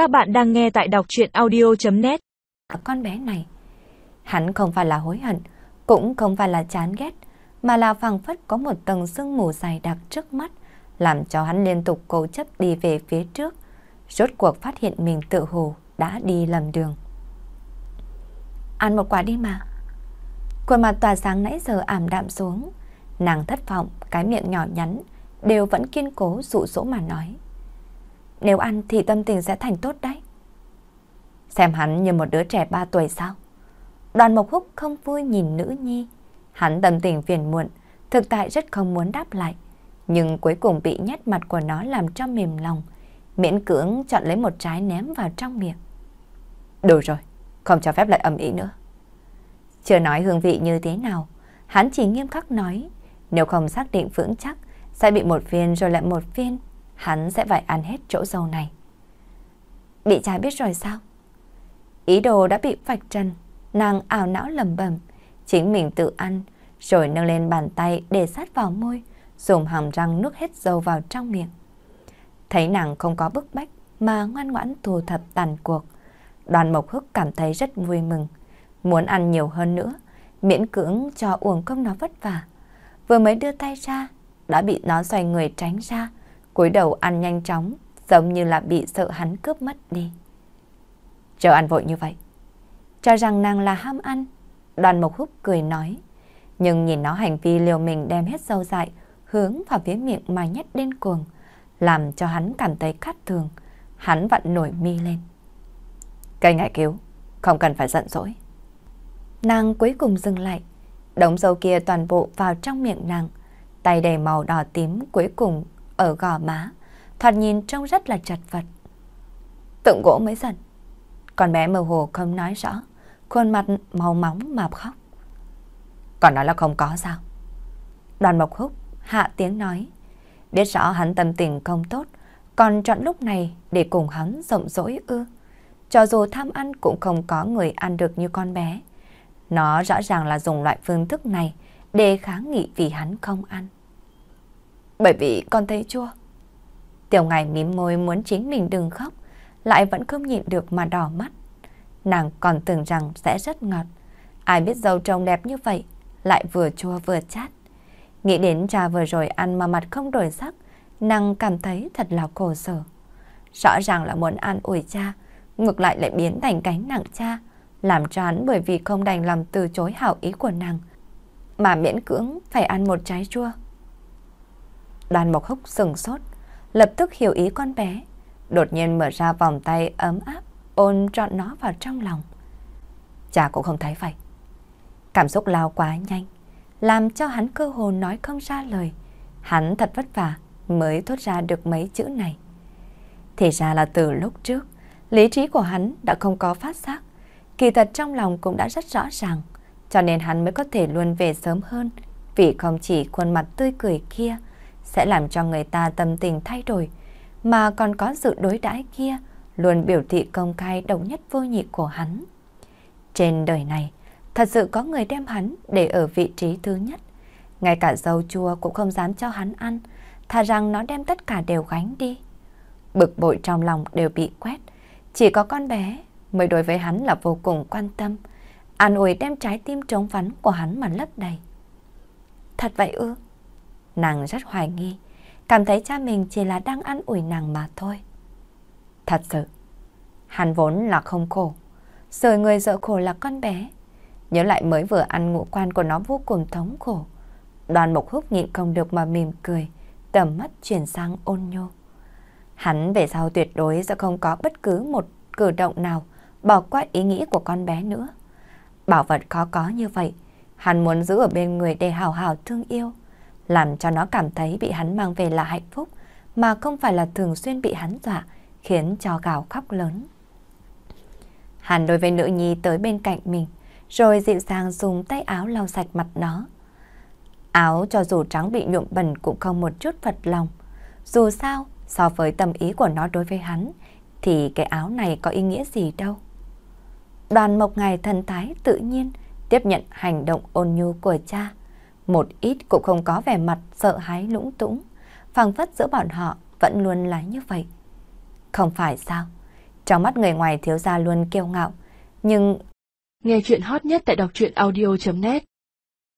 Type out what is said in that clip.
Các bạn đang nghe tại đọc chuyện audio.net Con bé này, hắn không phải là hối hận, cũng không phải là chán ghét, mà là phẳng phất có một tầng sương mù dày đặc trước mắt, làm cho hắn liên tục cố chấp đi về phía trước, rốt cuộc phát hiện mình tự hồ đã đi lầm đường. Ăn một quả đi mà. Khuôn mặt tỏa sáng nãy giờ ảm đạm xuống, nàng thất vọng, cái miệng nhỏ nhắn, đều vẫn kiên cố dụ dỗ mà nói. Nếu ăn thì tâm tình sẽ thành tốt đấy. Xem hắn như một đứa trẻ 3 tuổi sao? Đoàn Mộc Húc không vui nhìn nữ nhi. Hắn tâm tình phiền muộn, thực tại rất không muốn đáp lại. Nhưng cuối cùng bị nhét mặt của nó làm cho mềm lòng. Miễn cưỡng chọn lấy một trái ném vào trong miệng. Đủ rồi, không cho phép lại ầm ĩ nữa. Chưa nói hương vị như thế nào, hắn chỉ nghiêm khắc nói. Nếu không xác định vững chắc, sẽ bị một viên rồi lại một viên hắn sẽ phải ăn hết chỗ dâu này. Bị cha biết rồi sao? Ý đồ đã bị vạch trần, nàng ảo não lầm bầm, chính mình tự ăn, rồi nâng lên bàn tay để sát vào môi, dùng hàm răng nuốt hết dầu vào trong miệng. Thấy nàng không có bức bách mà ngoan ngoãn thu thập tàn cuộc, đoàn mộc hức cảm thấy rất vui mừng, muốn ăn nhiều hơn nữa, miễn cưỡng cho uổng công nó vất vả. Vừa mới đưa tay ra, đã bị nó xoay người tránh ra, cúi đầu ăn nhanh chóng, giống như là bị sợ hắn cướp mất đi. Chờ ăn vội như vậy. Cho rằng nàng là ham ăn, đoàn mộc húc cười nói. Nhưng nhìn nó hành vi liều mình đem hết sâu dại, hướng vào phía miệng mà nhét điên cuồng, làm cho hắn cảm thấy khát thường. Hắn vặn nổi mi lên. Cây ngại cứu, không cần phải giận dỗi. Nàng cuối cùng dừng lại, đống dâu kia toàn bộ vào trong miệng nàng, tay đầy màu đỏ tím cuối cùng ở gò má, thoạt nhìn trông rất là chật vật. Tượng gỗ mới dần. Con bé mơ hồ không nói rõ, khuôn mặt màu móng mạp khóc. Còn nói là không có sao? Đoàn Mộc Húc hạ tiếng nói, biết rõ hắn tâm tình không tốt, còn chọn lúc này để cùng hắn rộng rỗi ư. Cho dù tham ăn cũng không có người ăn được như con bé. Nó rõ ràng là dùng loại phương thức này để kháng nghị vì hắn không ăn. Bởi vì con thấy chua. Tiểu ngài mím môi muốn chính mình đừng khóc, lại vẫn không nhịn được mà đỏ mắt. Nàng còn tưởng rằng sẽ rất ngọt. Ai biết dâu trông đẹp như vậy, lại vừa chua vừa chát. Nghĩ đến trà vừa rồi ăn mà mặt không đổi sắc, nàng cảm thấy thật là khổ sở. Rõ ràng là muốn ăn ủi cha, ngược lại lại biến thành cánh nặng cha, làm cho hắn bởi vì không đành lòng từ chối hảo ý của nàng, mà miễn cưỡng phải ăn một trái chua. Đoàn Mộc Húc sừng sốt, lập tức hiểu ý con bé, đột nhiên mở ra vòng tay ấm áp, ôn trọn nó vào trong lòng. Cha cũng không thấy vậy. Cảm xúc lao quá nhanh, làm cho hắn cơ hồ nói không ra lời. Hắn thật vất vả mới thốt ra được mấy chữ này. Thì ra là từ lúc trước, lý trí của hắn đã không có phát giác. Kỳ thật trong lòng cũng đã rất rõ ràng, cho nên hắn mới có thể luôn về sớm hơn, vì không chỉ khuôn mặt tươi cười kia, sẽ làm cho người ta tâm tình thay đổi, mà còn có sự đối đãi kia luôn biểu thị công khai độc nhất vô nhị của hắn. Trên đời này, thật sự có người đem hắn để ở vị trí thứ nhất. Ngay cả dâu chua cũng không dám cho hắn ăn, thà rằng nó đem tất cả đều gánh đi. Bực bội trong lòng đều bị quét, chỉ có con bé mới đối với hắn là vô cùng quan tâm, an ủi đem trái tim trống vắng của hắn mà lấp đầy. Thật vậy ư? Nàng rất hoài nghi, cảm thấy cha mình chỉ là đang ăn ủi nàng mà thôi. Thật sự, hắn vốn là không khổ, rồi người dợ khổ là con bé. Nhớ lại mới vừa ăn ngũ quan của nó vô cùng thống khổ. Đoàn mộc húc nhịn không được mà mỉm cười, tầm mắt chuyển sang ôn nhô. Hắn về sau tuyệt đối sẽ không có bất cứ một cử động nào bỏ qua ý nghĩ của con bé nữa. Bảo vật khó có như vậy, hắn muốn giữ ở bên người để hào hào thương yêu làm cho nó cảm thấy bị hắn mang về là hạnh phúc, mà không phải là thường xuyên bị hắn dọa, khiến cho gào khóc lớn. Hắn đối với nữ nhi tới bên cạnh mình, rồi dịu dàng dùng tay áo lau sạch mặt nó. Áo cho dù trắng bị nhuộm bẩn cũng không một chút phật lòng. Dù sao, so với tâm ý của nó đối với hắn, thì cái áo này có ý nghĩa gì đâu. Đoàn mộc ngài thần thái tự nhiên tiếp nhận hành động ôn nhu của cha, một ít cũng không có vẻ mặt sợ hãi lũng túng, phảng phất giữa bọn họ vẫn luôn là như vậy. Không phải sao? Trong mắt người ngoài thiếu gia luôn kiêu ngạo, nhưng... Nghe chuyện hot nhất tại đọc truyện audio.net